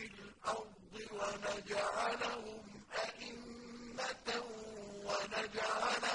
في الأرض ونجعلهم أئمة ونجعلهم